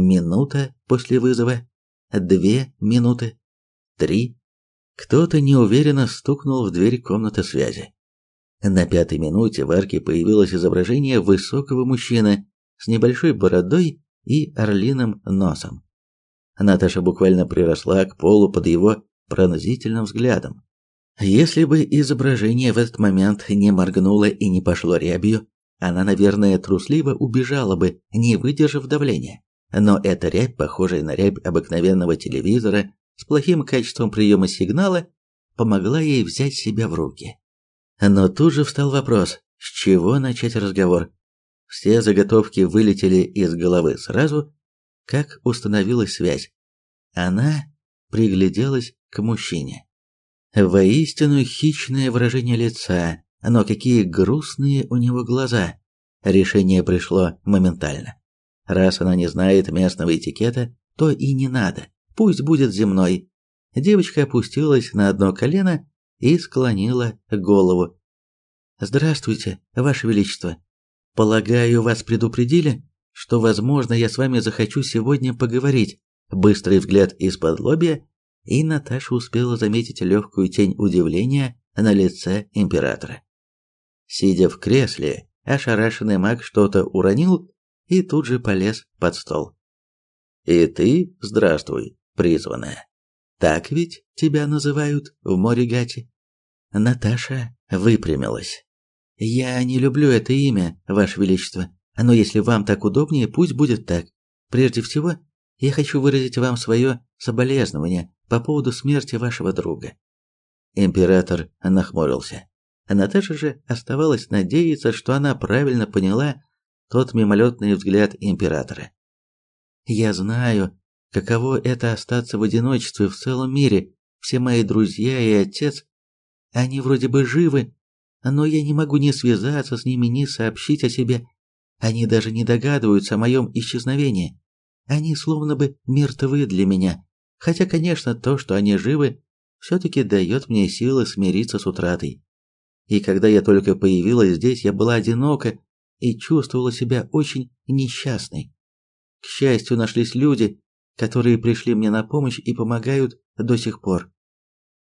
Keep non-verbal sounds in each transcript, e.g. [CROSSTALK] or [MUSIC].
минута после вызова, две минуты, три. Кто-то неуверенно стукнул в дверь комнаты связи. На пятой минуте в арке появилось изображение высокого мужчины с небольшой бородой и орлиным носом. Наташа буквально приросла к полу под его пронзительным взглядом. Если бы изображение в этот момент не моргнуло и не пошло рябью, она, наверное, трусливо убежала бы, не выдержав давления. Но эта рябь, похожая на рябь обыкновенного телевизора с плохим качеством приема сигнала, помогла ей взять себя в руки. Но тут же встал вопрос, с чего начать разговор. Все заготовки вылетели из головы сразу, как установилась связь. Она пригляделась к мужчине. Воистину хищное выражение лица, но какие грустные у него глаза. Решение пришло моментально. Раз она не знает местного этикета, то и не надо. Пусть будет земной. Девочка опустилась на одно колено и склонила голову. Здравствуйте, ваше величество. Полагаю, вас предупредили, что, возможно, я с вами захочу сегодня поговорить. Быстрый взгляд из-под лобья и Наташа успела заметить легкую тень удивления на лице императора. Сидя в кресле, ошарашенный маг что-то уронил и тут же полез под стол. «И ты, здравствуй, призванная. Так ведь тебя называют в Моригате?» Наташа выпрямилась. «Я не люблю это имя, Ваше Величество, но если вам так удобнее, пусть будет так. Прежде всего, я хочу выразить вам свое соболезнование по поводу смерти вашего друга». Император нахмурился. Наташа же оставалась надеяться, что она правильно поняла тот мимолетный взгляд императора. «Я знаю, каково это остаться в одиночестве в целом мире. Все мои друзья и отец, они вроде бы живы, но я не могу ни связаться с ними, ни сообщить о себе. Они даже не догадываются о моем исчезновении. Они словно бы мертвы для меня. Хотя, конечно, то, что они живы, все-таки дает мне силы смириться с утратой. И когда я только появилась здесь, я была одинока и чувствовала себя очень несчастной. К счастью, нашлись люди, которые пришли мне на помощь и помогают до сих пор.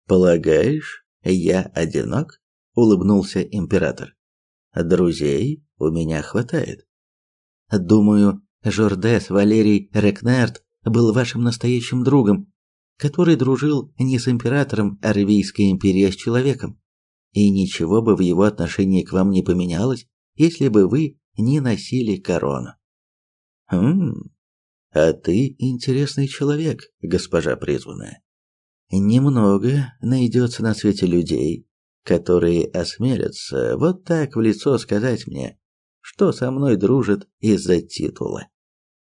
«Полагаешь, я одинок?» — улыбнулся император. «Друзей у меня хватает». «Думаю, Жордес Валерий Рекнерт был вашим настоящим другом, который дружил не с императором Арвийской империи, а с человеком. И ничего бы в его отношении к вам не поменялось, если бы вы не носили корону. Хм, а ты интересный человек, госпожа призванная. Немного найдется на свете людей, которые осмелятся вот так в лицо сказать мне, что со мной дружит из-за титула.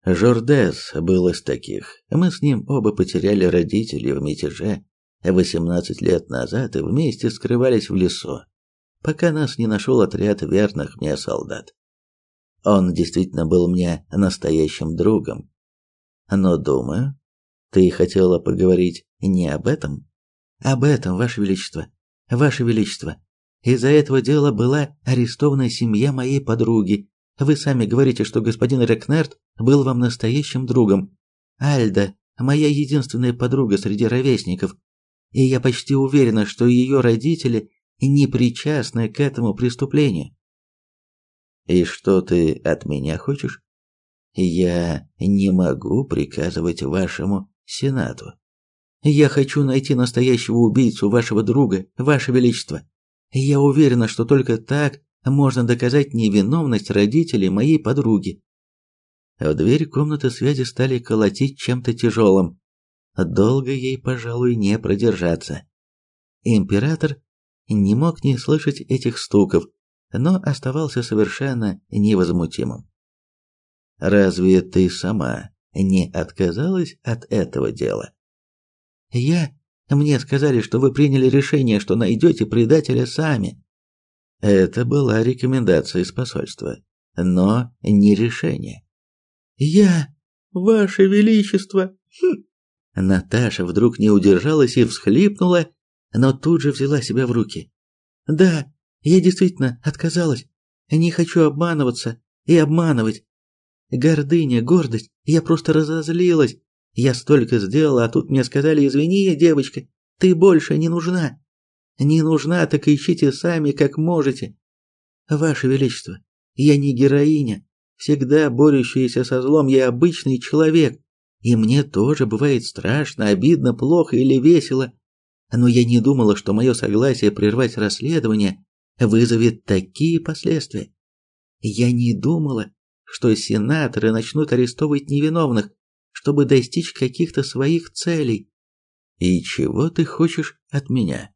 Жордес был из таких. Мы с ним оба потеряли родителей в мятеже 18 лет назад и вместе скрывались в лесу, пока нас не нашел отряд верных мне солдат. Он действительно был мне настоящим другом. Но, думаю, ты хотела поговорить не об этом? Об этом, Ваше Величество. Ваше Величество, из-за этого дела была арестована семья моей подруги, вы сами говорите, что господин Рекнерт был вам настоящим другом. Альда – моя единственная подруга среди ровесников, и я почти уверена, что ее родители не причастны к этому преступлению. И что ты от меня хочешь? Я не могу приказывать вашему сенату. Я хочу найти настоящего убийцу вашего друга, ваше величество. Я уверена, что только так можно доказать невиновность родителей моей подруги. В дверь комнаты связи стали колотить чем-то тяжелым. Долго ей, пожалуй, не продержаться. Император не мог не слышать этих стуков, но оставался совершенно невозмутимым. «Разве ты сама не отказалась от этого дела?» «Я? Мне сказали, что вы приняли решение, что найдете предателя сами», это была рекомендация из посольства, но не решение. «Я, Ваше Величество!» хм. Наташа вдруг не удержалась и всхлипнула, но тут же взяла себя в руки. «Да, я действительно отказалась. Не хочу обманываться и обманывать. гордыня, гордость. Я просто разозлилась. Я столько сделала, а тут мне сказали, извини, девочка, ты больше не нужна. Не нужна, так ищите сами, как можете. Ваше Величество, я не героиня, всегда борющаяся со злом, я обычный человек. И мне тоже бывает страшно, обидно, плохо или весело. Но я не думала, что мое согласие прервать расследование вызовет такие последствия. Я не думала, что сенаторы начнут арестовывать невиновных, чтобы достичь каких-то своих целей. И чего ты хочешь от меня?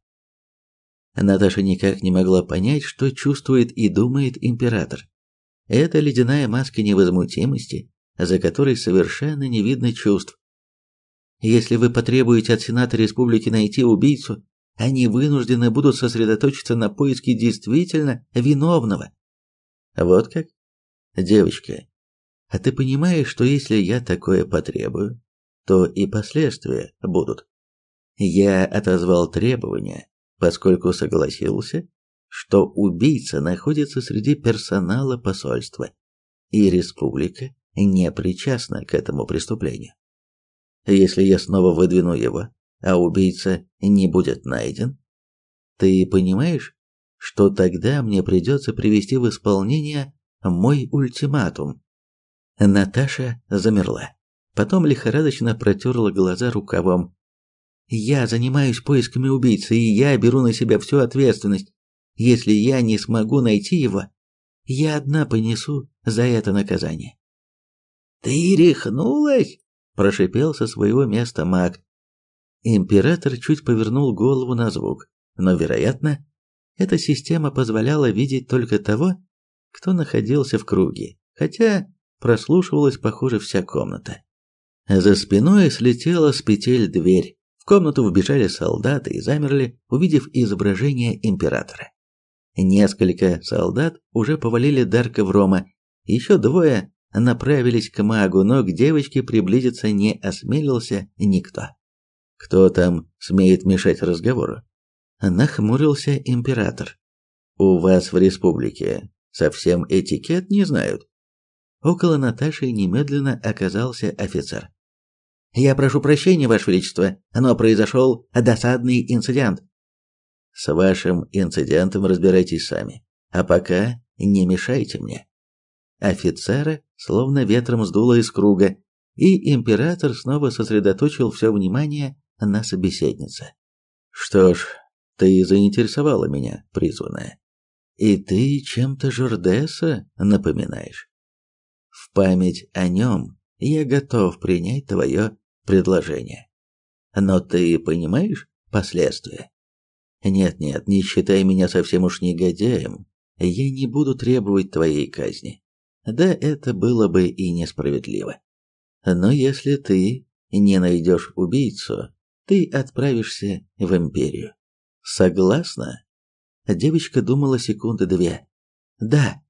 Наташа никак не могла понять, что чувствует и думает император. Это ледяная маска невозмутимости, за которой совершенно не видно чувств. Если вы потребуете от Сената Республики найти убийцу, они вынуждены будут сосредоточиться на поиске действительно виновного. Вот как? Девочка, а ты понимаешь, что если я такое потребую, то и последствия будут? Я отозвал требования, поскольку согласился, что убийца находится среди персонала посольства, и республика не причастна к этому преступлению. Если я снова выдвину его, а убийца не будет найден, ты понимаешь, что тогда мне придется привести в исполнение мой ультиматум. Наташа замерла. Потом лихорадочно протерла глаза рукавом. Я занимаюсь поисками убийцы, и я беру на себя всю ответственность. Если я не смогу найти его, я одна понесу за это наказание. Ты рехнулась? Прошипел со своего места маг. Император чуть повернул голову на звук, но, вероятно, эта система позволяла видеть только того, кто находился в круге, хотя прослушивалась, похоже, вся комната. За спиной слетела с петель дверь. В комнату вбежали солдаты и замерли, увидев изображение императора. Несколько солдат уже повалили Дарка в Рома, еще двое направились к магу, но к девочке приблизиться не осмелился никто. Кто там смеет мешать разговору? Нахмурился император. У вас в республике совсем этикет не знают. Около Наташи немедленно оказался офицер. «Я прошу прощения, Ваше Величество, но произошел досадный инцидент». «С вашим инцидентом разбирайтесь сами, а пока не мешайте мне». Офицера словно ветром сдуло из круга, и император снова сосредоточил все внимание на собеседнице. «Что ж, ты заинтересовала меня, призванная. И ты чем-то Жордеса напоминаешь. В память о нем я готов принять твое предложение. Но ты понимаешь последствия? Нет-нет, не считай меня совсем уж негодяем. Я не буду требовать твоей казни. Да это было бы и несправедливо. Но если ты не найдешь убийцу, ты отправишься в империю. Согласна? Девочка думала секунды две. Да.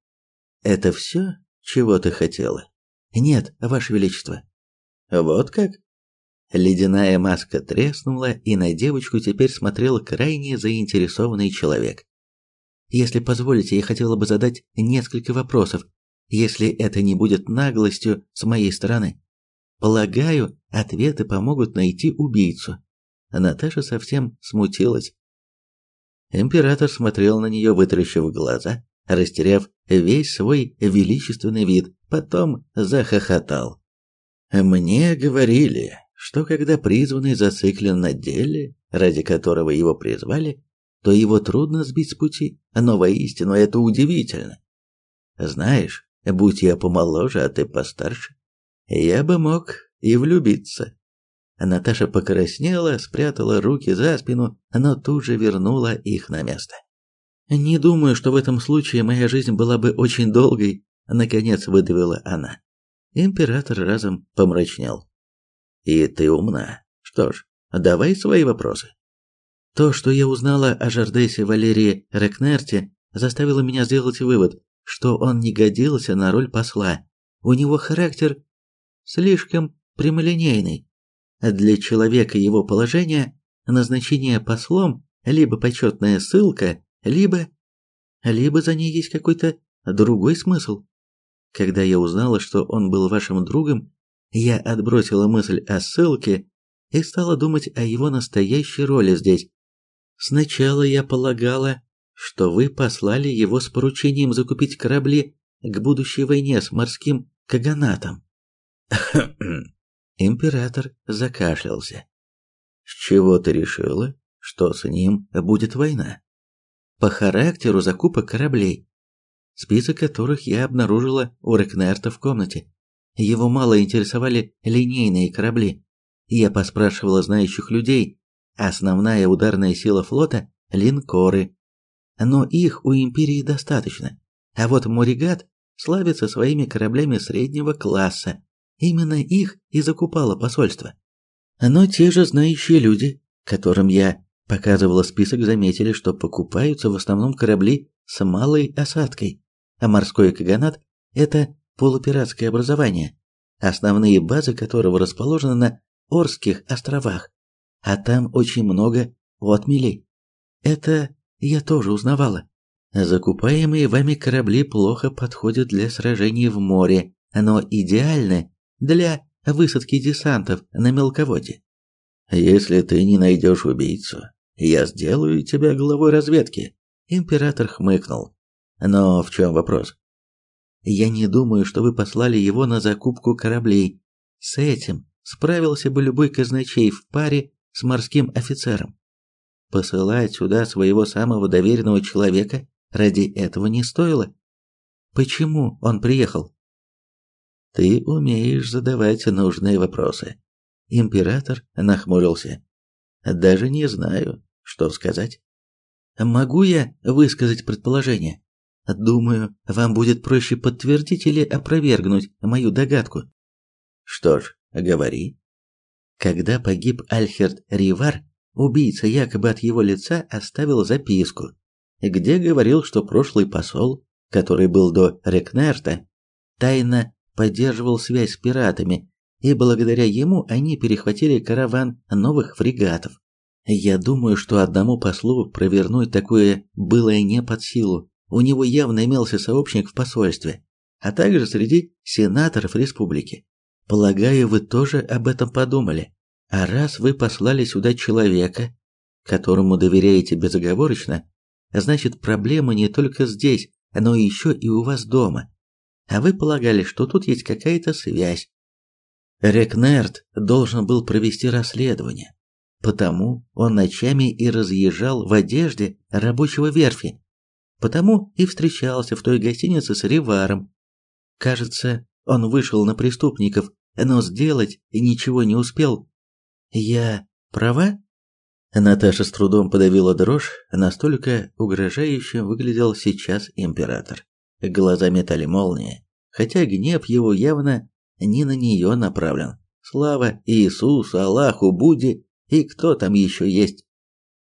Это все, чего ты хотела? Нет, ваше величество. Вот как? Ледяная маска треснула, и на девочку теперь смотрел крайне заинтересованный человек. Если позволите, я хотела бы задать несколько вопросов, если это не будет наглостью с моей стороны. Полагаю, ответы помогут найти убийцу. Наташа совсем смутилась. Император смотрел на нее, вытаращив глаза, растеряв весь свой величественный вид, потом захохотал. «Мне говорили, что когда призванный зациклен на деле, ради которого его призвали, то его трудно сбить с пути, но воистину это удивительно. Знаешь, будь я помоложе, а ты постарше, я бы мог и влюбиться. Наташа покраснела, спрятала руки за спину, но тут же вернула их на место. «Не думаю, что в этом случае моя жизнь была бы очень долгой», — наконец выдавила она. Император разом помрачнел. «И ты умна. Что ж, давай свои вопросы». То, что я узнала о Жардесе Валерии Рекнерте, заставило меня сделать вывод, что он не годился на роль посла. У него характер слишком прямолинейный. Для человека его положения назначение послом либо почетная ссылка, либо... либо за ней есть какой-то другой смысл. Когда я узнала, что он был вашим другом, я отбросила мысль о ссылке и стала думать о его настоящей роли здесь. Сначала я полагала, что вы послали его с поручением закупить корабли к будущей войне с морским каганатом. [COUGHS] Император закашлялся. С чего ты решила, что с ним будет война? По характеру закупок кораблей, список которых я обнаружила у Рекнерта в комнате. Его мало интересовали линейные корабли. Я поспрашивала знающих людей. Основная ударная сила флота – линкоры. Но их у империи достаточно. А вот Моригат славится своими кораблями среднего класса. Именно их и закупало посольство. Но те же знающие люди, которым я показывала список, заметили, что покупаются в основном корабли с малой осадкой, а морской каганат – это полупиратское образование, основные базы которого расположены на Орских островах, а там очень много отмелей. Это я тоже узнавала. Закупаемые вами корабли плохо подходят для сражений в море, но идеальны для высадки десантов на мелководье. Если ты не найдешь убийцу, я сделаю тебя главой разведки. Император хмыкнул. Но в чем вопрос? Я не думаю, что вы послали его на закупку кораблей. С этим справился бы любой казначей в паре с морским офицером. Посылать сюда своего самого доверенного человека ради этого не стоило. Почему он приехал? Ты умеешь задавать нужные вопросы. Император нахмурился. Даже не знаю, что сказать. Могу я высказать предположение? Думаю, вам будет проще подтвердить или опровергнуть мою догадку. Что ж, говори. Когда погиб Альхерт Ривар, убийца якобы от его лица оставил записку, где говорил, что прошлый посол, который был до Рекнерта, тайно поддерживал связь с пиратами, и благодаря ему они перехватили караван новых фрегатов. Я думаю, что одному послу провернуть такое было не под силу, у него явно имелся сообщник в посольстве, а также среди сенаторов республики. Полагаю, вы тоже об этом подумали. А раз вы послали сюда человека, которому доверяете безоговорочно, значит проблема не только здесь, но еще и у вас дома. А вы полагали, что тут есть какая-то связь. Рекнерт должен был провести расследование, потому он ночами и разъезжал в одежде рабочего верфи, Потому и встречался в той гостинице с Риваром. Кажется, он вышел на преступников, но сделать ничего не успел. Я права? Наташа с трудом подавила дрожь, настолько угрожающим выглядел сейчас император. Глаза метали молнии, хотя гнев его явно не на нее направлен. Слава Иисусу, Аллаху, Будде и кто там еще есть.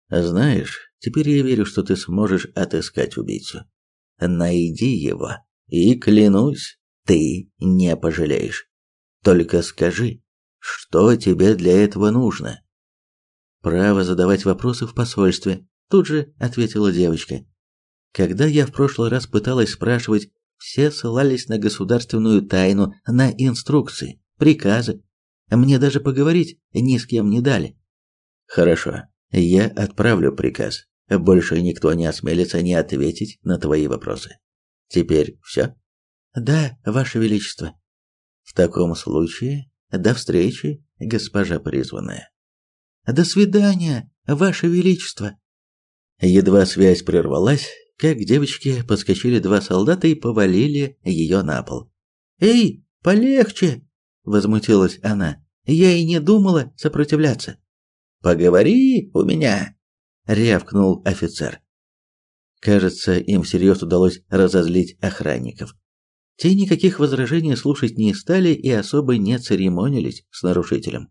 Знаешь, Теперь я верю, что ты сможешь отыскать убийцу. Найди его, и клянусь, ты не пожалеешь. Только скажи, что тебе для этого нужно? Право задавать вопросы в посольстве, тут же ответила девочка. Когда я в прошлый раз пыталась спрашивать, все ссылались на государственную тайну, на инструкции, приказы. Мне даже поговорить ни с кем не дали. Хорошо, я отправлю приказ. Больше никто не осмелится не ответить на твои вопросы. Теперь все? Да, ваше величество. В таком случае, до встречи, госпожа призванная. До свидания, ваше величество. Едва связь прервалась, как девочки подскочили два солдата и повалили ее на пол. Эй, полегче, возмутилась она. Я и не думала сопротивляться. Поговори у меня, рявкнул офицер. Кажется, им всерьез удалось разозлить охранников. Те никаких возражений слушать не стали и особо не церемонились с нарушителем.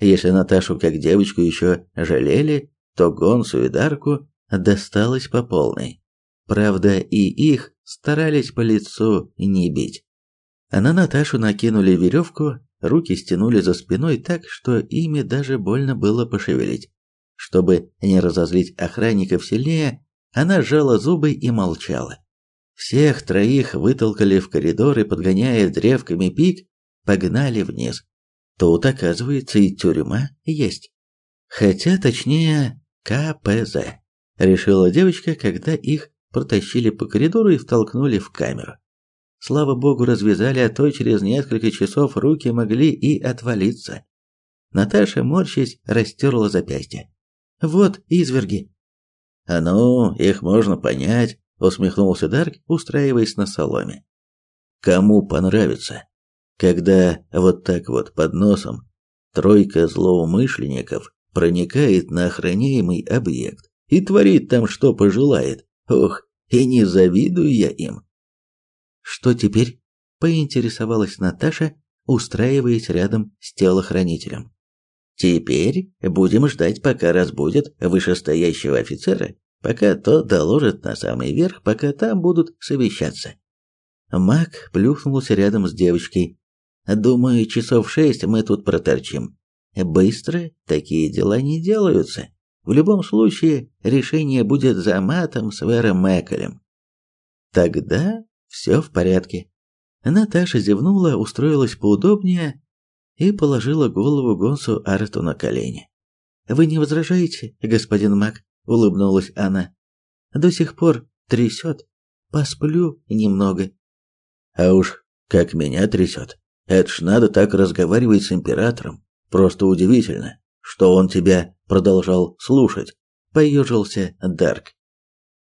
Если Наташу как девочку еще жалели, то Гонсу и Дарку досталось по полной. Правда, и их старались по лицу не бить. А на Наташу накинули веревку, руки стянули за спиной так, что ими даже больно было пошевелить. Чтобы не разозлить охранников сильнее, она сжала зубы и молчала. Всех троих вытолкали в коридор и, подгоняя древками пик, погнали вниз. Тут, оказывается, и тюрьма есть. Хотя, точнее, КПЗ, решила девочка, когда их протащили по коридору и втолкнули в камеру. Слава богу, развязали, а то через несколько часов руки могли и отвалиться. Наташа, морщась, растерла запястье. «Вот изверги!» «А ну, их можно понять», усмехнулся Дарк, устраиваясь на соломе. Кому понравится, когда вот так вот под носом тройка злоумышленников проникает на охраняемый объект и творит там что пожелает. Ох, и не завидую я им. Что теперь? поинтересовалась Наташа, устраиваясь рядом с телохранителем. Теперь будем ждать, пока разбудят вышестоящего офицера пока тот доложит на самый верх, пока там будут совещаться. Мак плюхнулся рядом с девочкой. Думаю, часов шесть мы тут проторчим. Быстро такие дела не делаются. В любом случае, решение будет за матом с Вэром Мэккелем. Тогда все в порядке. Наташа зевнула, устроилась поудобнее и положила голову Гонсу Арту на колени. «Вы не возражаете, господин Мак?» Улыбнулась она. До сих пор трясет. Посплю немного. А уж как меня трясет. Это ж надо так разговаривать с императором. Просто удивительно, что он тебя продолжал слушать. Поежился Дарк.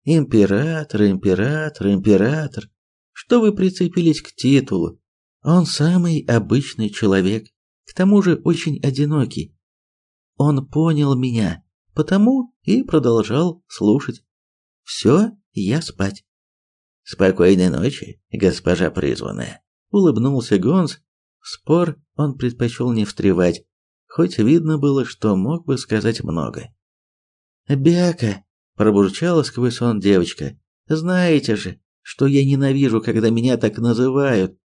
Император, император, император. Что вы прицепились к титулу? Он самый обычный человек, к тому же очень одинокий. Он понял меня, потому и продолжал слушать. Все, я спать. Спокойной ночи, госпожа призванная, улыбнулся Гонс. В спор он предпочел не встревать, хоть видно было, что мог бы сказать много. «Бяка!» – пробурчала сквозь сон девочка. «Знаете же, что я ненавижу, когда меня так называют».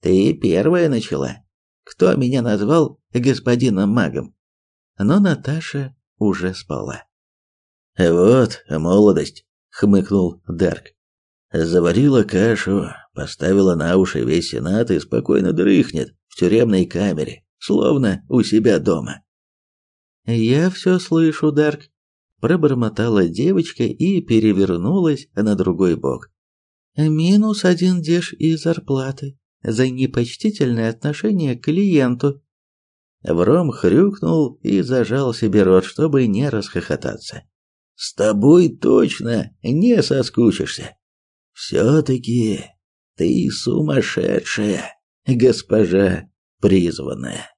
«Ты первая начала. Кто меня назвал господином магом?» Но Наташа уже спала. «Вот молодость», — хмыкнул Дарк. «Заварила кашу, поставила на уши весь сенат и спокойно дрыхнет в тюремной камере, словно у себя дома». «Я все слышу, Дарк», — пробормотала девочка и перевернулась на другой бок. «Минус один деш из зарплаты за непочтительное отношение к клиенту». Вром хрюкнул и зажал себе рот, чтобы не расхохотаться. «С тобой точно не соскучишься. Все-таки ты сумасшедшая, госпожа призванная».